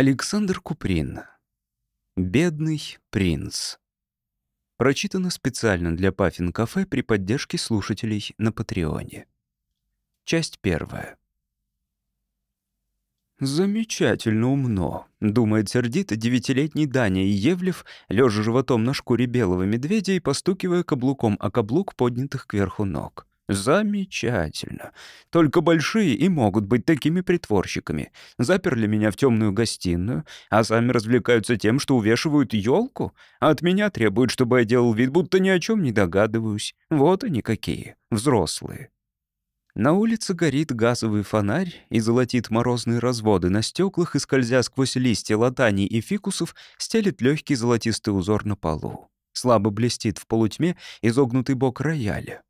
Александр Куприн. «Бедный принц». Прочитано специально для Паффин Кафе при поддержке слушателей на Патреоне. Часть первая. «Замечательно умно», — думает сердито девятилетний Даня Евлев, лежа животом на шкуре белого медведя и постукивая каблуком о каблук поднятых кверху ног. Замечательно. Только большие и могут быть такими притворщиками. Заперли меня в темную гостиную, а сами развлекаются тем, что увешивают елку, а от меня требуют, чтобы я делал вид, будто ни о чем не догадываюсь. Вот они какие, взрослые. На улице горит газовый фонарь и золотит морозные разводы на стеклах и, скользя сквозь листья латани и фикусов, стелит легкий золотистый узор на полу. Слабо блестит в полутьме изогнутый бок рояля.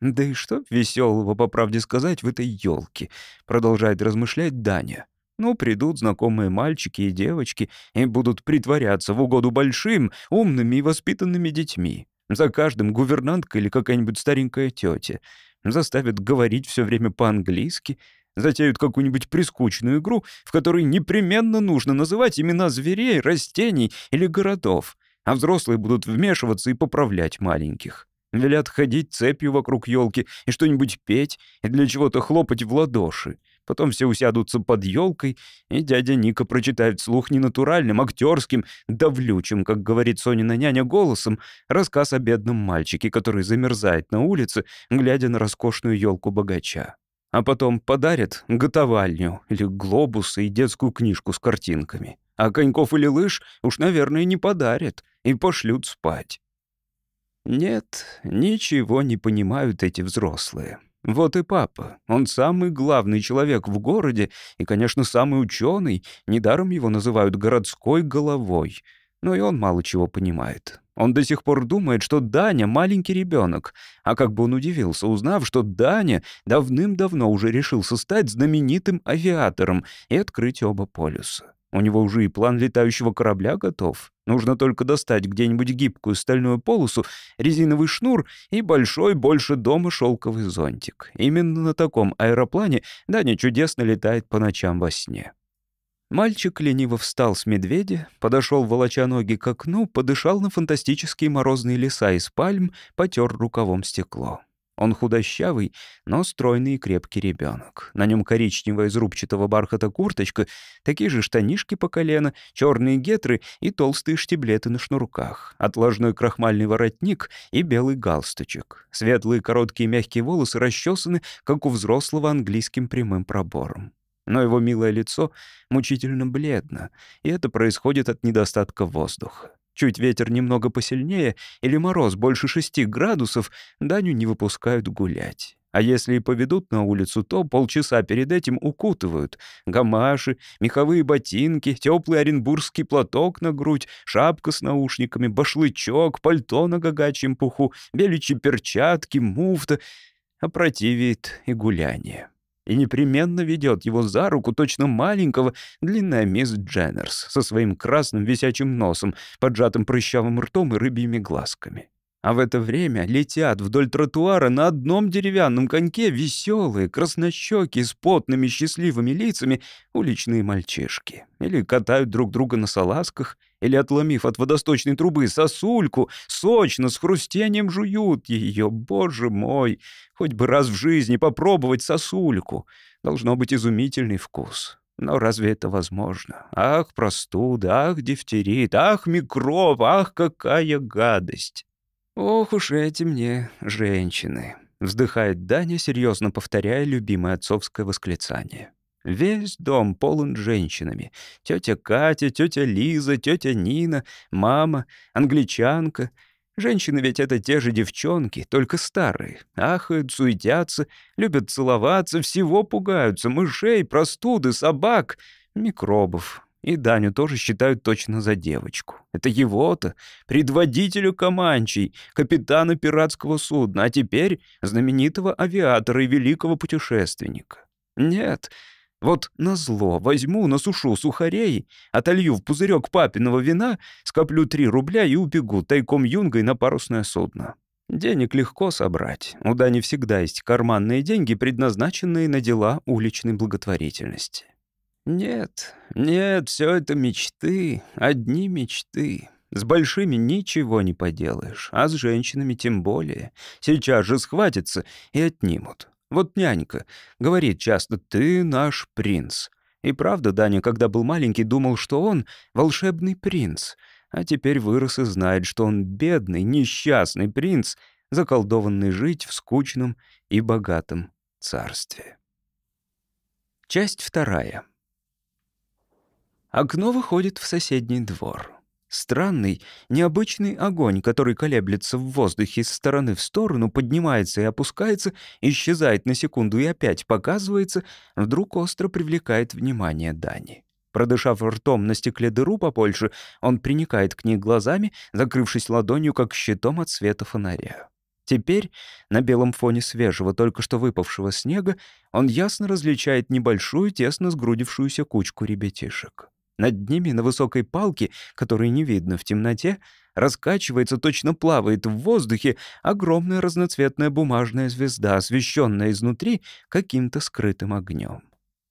Да и что веселого, по правде сказать, в этой елке, продолжает размышлять Даня. Ну, придут знакомые мальчики и девочки и будут притворяться в угоду большим, умными и воспитанными детьми. За каждым гувернантка или какая-нибудь старенькая тетя. Заставят говорить все время по-английски, затеют какую-нибудь прискучную игру, в которой непременно нужно называть имена зверей, растений или городов, а взрослые будут вмешиваться и поправлять маленьких. Велят ходить цепью вокруг елки и что-нибудь петь, и для чего-то хлопать в ладоши. Потом все усядутся под елкой, и дядя Ника прочитает вслух ненатуральным, актерским, давлючим, как говорит Сонина няня голосом, рассказ о бедном мальчике, который замерзает на улице, глядя на роскошную елку богача. А потом подарят готовальню или глобусы и детскую книжку с картинками. А коньков или лыж уж, наверное, не подарят и пошлют спать. Нет, ничего не понимают эти взрослые. Вот и папа. Он самый главный человек в городе и, конечно, самый ученый. Недаром его называют городской головой. Но и он мало чего понимает. Он до сих пор думает, что Даня — маленький ребенок. А как бы он удивился, узнав, что Даня давным-давно уже решился стать знаменитым авиатором и открыть оба полюса. У него уже и план летающего корабля готов. Нужно только достать где-нибудь гибкую стальную полосу, резиновый шнур и большой больше дома шелковый зонтик. Именно на таком аэроплане Даня чудесно летает по ночам во сне. Мальчик лениво встал с медведя, подошел, волоча ноги к окну, подышал на фантастические морозные леса из пальм, потер рукавом стекло. Он худощавый, но стройный и крепкий ребенок. На нем коричневая из рубчатого бархата курточка, такие же штанишки по колено, черные гетры и толстые штиблеты на шнурках, отложной крахмальный воротник и белый галстучек. Светлые короткие мягкие волосы расчесаны, как у взрослого английским прямым пробором. Но его милое лицо мучительно бледно, и это происходит от недостатка воздуха. Чуть ветер немного посильнее или мороз больше шести градусов, Даню не выпускают гулять. А если и поведут на улицу, то полчаса перед этим укутывают. Гамаши, меховые ботинки, теплый оренбургский платок на грудь, шапка с наушниками, башлычок, пальто на гагачьем пуху, беличьи перчатки, муфта. Опротивит и гуляние и непременно ведет его за руку точно маленького длинная мисс Дженнерс со своим красным висячим носом, поджатым прыщавым ртом и рыбьими глазками. А в это время летят вдоль тротуара на одном деревянном коньке веселые, краснощеки с потными счастливыми лицами уличные мальчишки. Или катают друг друга на салазках, или, отломив от водосточной трубы сосульку, сочно, с хрустением жуют ее. Боже мой, хоть бы раз в жизни попробовать сосульку. Должно быть изумительный вкус. Но разве это возможно? Ах, простуда, ах, дифтерит, ах, микроб, ах, какая гадость. Ох уж эти мне женщины. Вздыхает Даня, серьезно повторяя любимое отцовское восклицание. Весь дом полон женщинами. Тетя Катя, тетя Лиза, тетя Нина, мама, англичанка. Женщины ведь это те же девчонки, только старые. Ахают, суетятся, любят целоваться, всего пугаются. Мышей, простуды, собак, микробов. И Даню тоже считают точно за девочку. Это его-то, предводителю Каманчей, капитана пиратского судна, а теперь знаменитого авиатора и великого путешественника. Нет, вот назло возьму, насушу сухарей, отолью в пузырек папиного вина, скоплю три рубля и убегу тайком юнгой на парусное судно. Денег легко собрать. У Дани всегда есть карманные деньги, предназначенные на дела уличной благотворительности. Нет, нет, все это мечты, одни мечты. С большими ничего не поделаешь, а с женщинами тем более. Сейчас же схватятся и отнимут. Вот нянька говорит часто «ты наш принц». И правда, Даня, когда был маленький, думал, что он волшебный принц, а теперь вырос и знает, что он бедный, несчастный принц, заколдованный жить в скучном и богатом царстве. Часть вторая. Окно выходит в соседний двор. Странный, необычный огонь, который колеблется в воздухе с стороны в сторону, поднимается и опускается, исчезает на секунду и опять показывается, вдруг остро привлекает внимание Дани. Продышав ртом на стекле дыру побольше, он приникает к ней глазами, закрывшись ладонью, как щитом от света фонаря. Теперь, на белом фоне свежего, только что выпавшего снега, он ясно различает небольшую, тесно сгрудившуюся кучку ребятишек. Над ними на высокой палке, которой не видно в темноте, раскачивается, точно плавает в воздухе огромная разноцветная бумажная звезда, освещенная изнутри каким-то скрытым огнем.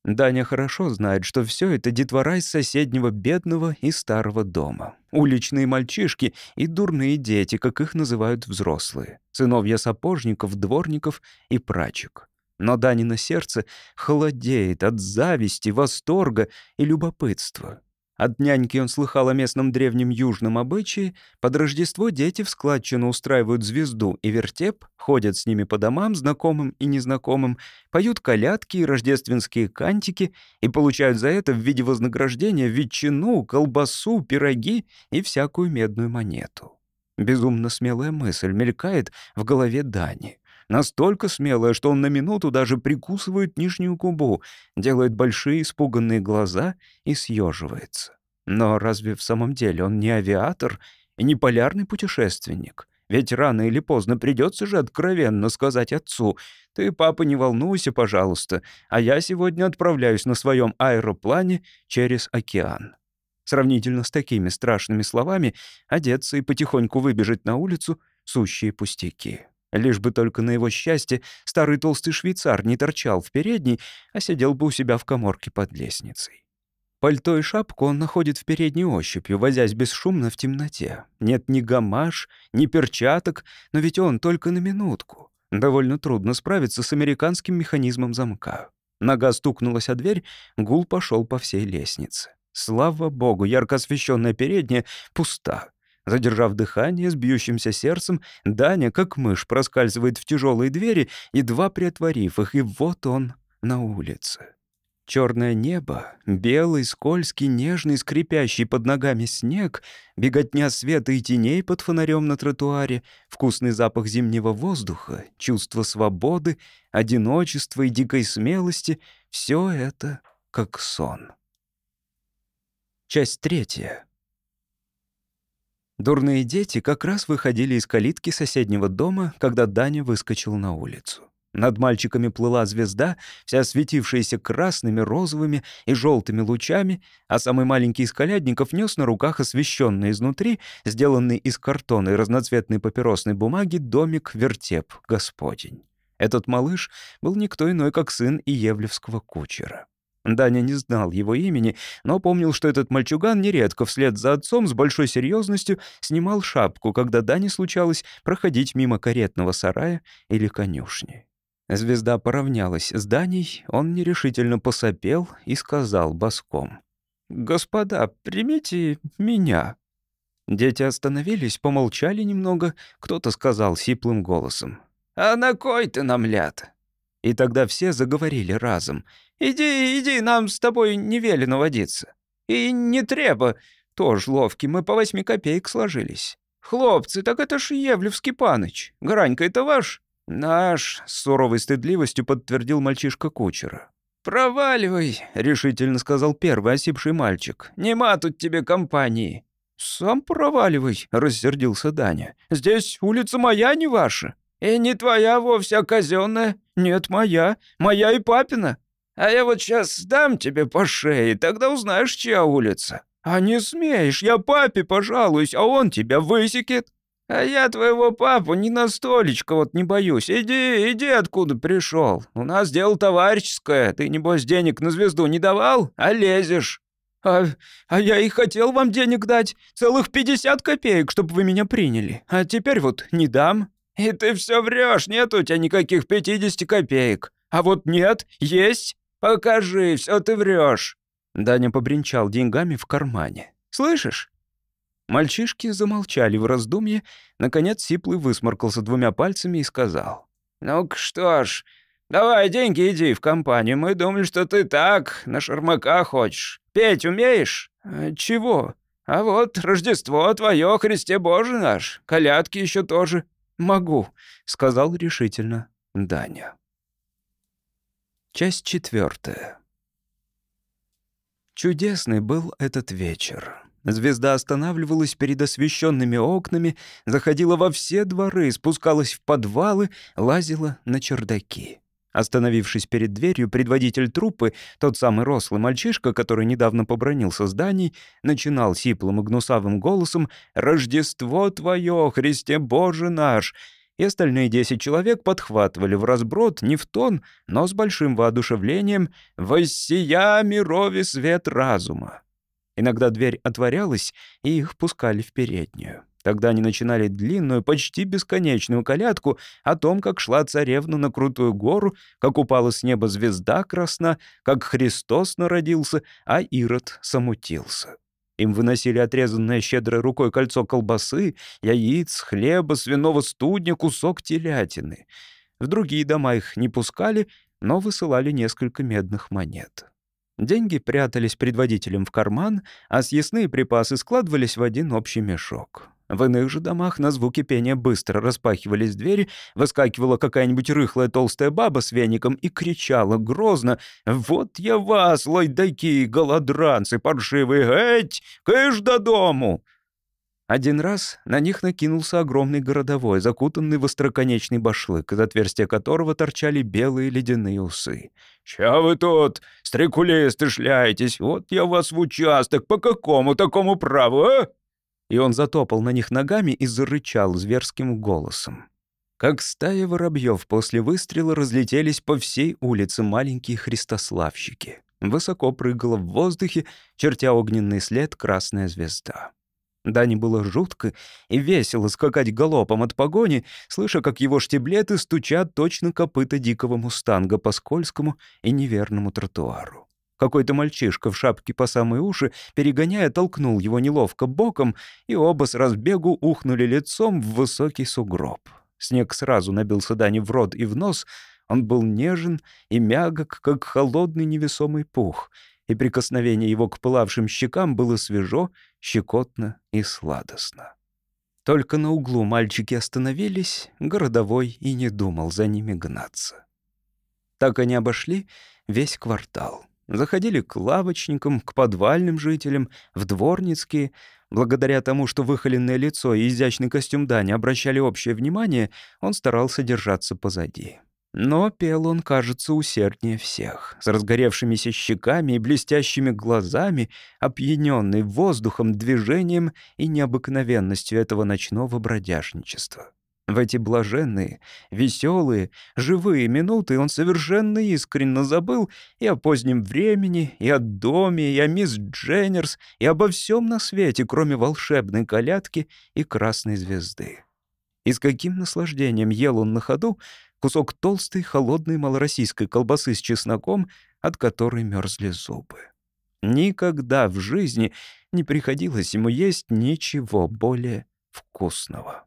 Даня хорошо знает, что все это детвора из соседнего бедного и старого дома. Уличные мальчишки и дурные дети, как их называют взрослые. Сыновья сапожников, дворников и прачек. Но Данина сердце холодеет от зависти, восторга и любопытства. От няньки он слыхал о местном древнем южном обычае. Под Рождество дети в складчину устраивают звезду и вертеп, ходят с ними по домам, знакомым и незнакомым, поют колядки и рождественские кантики и получают за это в виде вознаграждения ветчину, колбасу, пироги и всякую медную монету. Безумно смелая мысль мелькает в голове Дани. Настолько смелая, что он на минуту даже прикусывает нижнюю губу, делает большие испуганные глаза и съеживается. Но разве в самом деле он не авиатор и не полярный путешественник? Ведь рано или поздно придется же откровенно сказать отцу, «Ты, папа, не волнуйся, пожалуйста, а я сегодня отправляюсь на своем аэроплане через океан». Сравнительно с такими страшными словами одеться и потихоньку выбежать на улицу — сущие пустяки. Лишь бы только на его счастье старый толстый швейцар не торчал в передней, а сидел бы у себя в коморке под лестницей. Пальто и шапку он находит в передней ощупью, возясь бесшумно в темноте. Нет ни гамаш, ни перчаток, но ведь он только на минутку. Довольно трудно справиться с американским механизмом замка. Нога стукнулась о дверь, гул пошел по всей лестнице. Слава богу, ярко освещенная передняя пуста. Задержав дыхание с бьющимся сердцем, Даня, как мышь, проскальзывает в тяжелые двери, едва приотворив их, и вот он на улице. Черное небо, белый, скользкий, нежный, скрипящий под ногами снег, беготня света и теней под фонарем на тротуаре, вкусный запах зимнего воздуха, чувство свободы, одиночества и дикой смелости — все это как сон. Часть третья. Дурные дети как раз выходили из калитки соседнего дома, когда Даня выскочил на улицу. Над мальчиками плыла звезда, вся светившаяся красными, розовыми и желтыми лучами, а самый маленький из колядников нес на руках освещенный изнутри, сделанный из картона и разноцветной папиросной бумаги, домик-вертеп Господень. Этот малыш был никто иной, как сын Иевлевского кучера. Даня не знал его имени, но помнил, что этот мальчуган нередко вслед за отцом с большой серьезностью снимал шапку, когда Дане случалось проходить мимо каретного сарая или конюшни. Звезда поравнялась с Даней, он нерешительно посопел и сказал боском. «Господа, примите меня». Дети остановились, помолчали немного, кто-то сказал сиплым голосом. «А на кой ты нам ляд?» И тогда все заговорили разом. «Иди, иди, нам с тобой не велено водиться». «И не треба». Тоже ловкий, мы по восьми копеек сложились. «Хлопцы, так это ж Евлевский паныч. Гранька, это ваш?» «Наш», — с суровой стыдливостью подтвердил мальчишка кучера. «Проваливай», — решительно сказал первый осипший мальчик. «Нема тут тебе компании». «Сам проваливай», — рассердился Даня. «Здесь улица моя, не ваша». «И не твоя вовсе, а казенная. Нет, моя. Моя и папина. А я вот сейчас дам тебе по шее, тогда узнаешь, чья улица. А не смеешь, я папе пожалуюсь, а он тебя высекет». «А я твоего папу ни на столечко вот не боюсь. Иди, иди, откуда пришел. У нас дело товарищеское. Ты, небось, денег на звезду не давал, а лезешь». «А, а я и хотел вам денег дать. Целых 50 копеек, чтобы вы меня приняли. А теперь вот не дам». «И ты все врешь, нет у тебя никаких 50 копеек. А вот нет, есть. Покажи, все ты врешь». Даня побренчал деньгами в кармане. «Слышишь?» Мальчишки замолчали в раздумье. Наконец Сиплый высморкался двумя пальцами и сказал. «Ну-ка что ж, давай деньги иди в компанию. Мы думали, что ты так, на шармака хочешь. Петь умеешь?» «А «Чего?» «А вот Рождество твое, Христе Боже наш. Колядки еще тоже». «Могу», — сказал решительно Даня. Часть четвертая. Чудесный был этот вечер. Звезда останавливалась перед освещенными окнами, заходила во все дворы, спускалась в подвалы, лазила на чердаки. Остановившись перед дверью, предводитель труппы, тот самый рослый мальчишка, который недавно побронился зданий, начинал сиплым и гнусавым голосом «Рождество твое, Христе Боже наш!» и остальные десять человек подхватывали в разброд не в тон, но с большим воодушевлением «Воссия мирове свет разума». Иногда дверь отворялась, и их пускали в переднюю. Тогда они начинали длинную, почти бесконечную колядку о том, как шла царевна на крутую гору, как упала с неба звезда красна, как Христос народился, а Ирод самутился. Им выносили отрезанное щедрой рукой кольцо колбасы, яиц, хлеба, свиного студня, кусок телятины. В другие дома их не пускали, но высылали несколько медных монет. Деньги прятались предводителем в карман, а съестные припасы складывались в один общий мешок. В иных же домах на звуки пения быстро распахивались двери, выскакивала какая-нибудь рыхлая толстая баба с веником и кричала грозно «Вот я вас, лайдаки, голодранцы паршивые, эть, кыш до дому!» Один раз на них накинулся огромный городовой, закутанный в остроконечный башлык, из отверстия которого торчали белые ледяные усы. «Ча вы тут, стрекулисты, шляетесь? Вот я вас в участок, по какому такому праву, а?» И он затопал на них ногами и зарычал зверским голосом. Как стая воробьев после выстрела разлетелись по всей улице маленькие христославщики. Высоко прыгала в воздухе, чертя огненный след, красная звезда. Дане было жутко и весело скакать галопом от погони, слыша, как его штиблеты стучат точно копыта дикого мустанга по скользкому и неверному тротуару. Какой-то мальчишка в шапке по самые уши, перегоняя, толкнул его неловко боком, и оба с разбегу ухнули лицом в высокий сугроб. Снег сразу набился Дане в рот и в нос. Он был нежен и мягок, как холодный невесомый пух — и прикосновение его к пылавшим щекам было свежо, щекотно и сладостно. Только на углу мальчики остановились, городовой и не думал за ними гнаться. Так они обошли весь квартал. Заходили к лавочникам, к подвальным жителям, в дворницкие. Благодаря тому, что выхоленное лицо и изящный костюм Дани обращали общее внимание, он старался держаться позади. Но пел он, кажется, усерднее всех, с разгоревшимися щеками и блестящими глазами, опьяненный воздухом, движением и необыкновенностью этого ночного бродяжничества. В эти блаженные, веселые, живые минуты он совершенно искренне забыл и о позднем времени, и о доме, и о мисс Дженнерс, и обо всем на свете, кроме волшебной колядки и красной звезды. И с каким наслаждением ел он на ходу, кусок толстой, холодной малороссийской колбасы с чесноком, от которой мерзли зубы. Никогда в жизни не приходилось ему есть ничего более вкусного.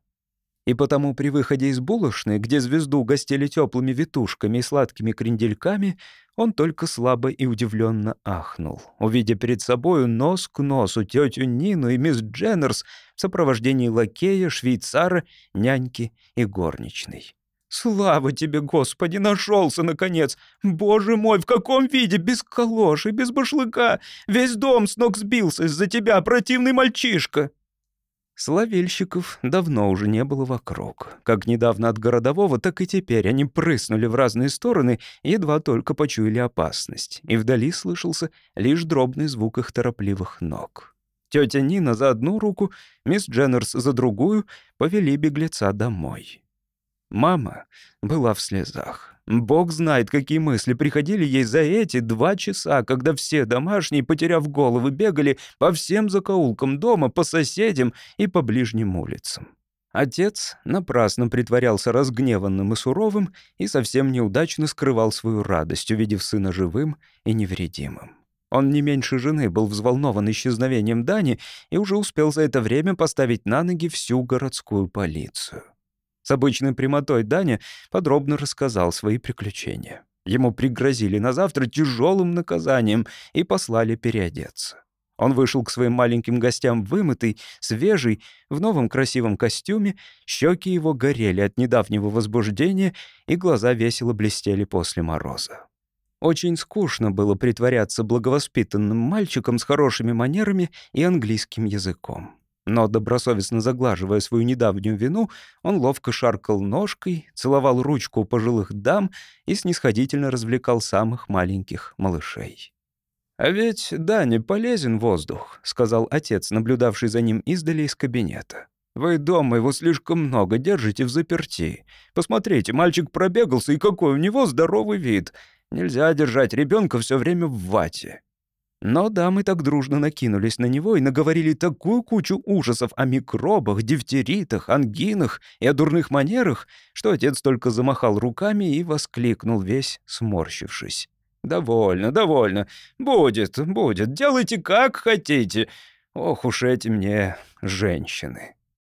И потому при выходе из булочной, где звезду гостили теплыми витушками и сладкими крендельками, он только слабо и удивленно ахнул, увидя перед собою нос к носу тетю Нину и мисс Дженнерс в сопровождении лакея, швейцара, няньки и горничной. «Слава тебе, Господи, нашелся, наконец! Боже мой, в каком виде? Без калоши, без башлыка! Весь дом с ног сбился из-за тебя, противный мальчишка!» Славельщиков давно уже не было вокруг. Как недавно от городового, так и теперь они прыснули в разные стороны, едва только почуяли опасность, и вдали слышался лишь дробный звук их торопливых ног. Тетя Нина за одну руку, мисс Дженнерс за другую повели беглеца домой. Мама была в слезах. Бог знает, какие мысли приходили ей за эти два часа, когда все домашние, потеряв головы, бегали по всем закоулкам дома, по соседям и по ближним улицам. Отец напрасно притворялся разгневанным и суровым и совсем неудачно скрывал свою радость, увидев сына живым и невредимым. Он не меньше жены был взволнован исчезновением Дани и уже успел за это время поставить на ноги всю городскую полицию. С обычной прямотой Даня подробно рассказал свои приключения. Ему пригрозили на завтра тяжелым наказанием и послали переодеться. Он вышел к своим маленьким гостям вымытый, свежий, в новом красивом костюме, щеки его горели от недавнего возбуждения, и глаза весело блестели после мороза. Очень скучно было притворяться благовоспитанным мальчиком с хорошими манерами и английским языком. Но, добросовестно заглаживая свою недавнюю вину, он ловко шаркал ножкой, целовал ручку пожилых дам и снисходительно развлекал самых маленьких малышей. «А ведь, Дане, полезен воздух», — сказал отец, наблюдавший за ним издали из кабинета. «Вы дома его слишком много держите в заперти. Посмотрите, мальчик пробегался, и какой у него здоровый вид. Нельзя держать ребенка все время в вате». Но дамы так дружно накинулись на него и наговорили такую кучу ужасов о микробах, дифтеритах, ангинах и о дурных манерах, что отец только замахал руками и воскликнул весь, сморщившись. «Довольно, довольно. Будет, будет. Делайте как хотите. Ох уж эти мне женщины».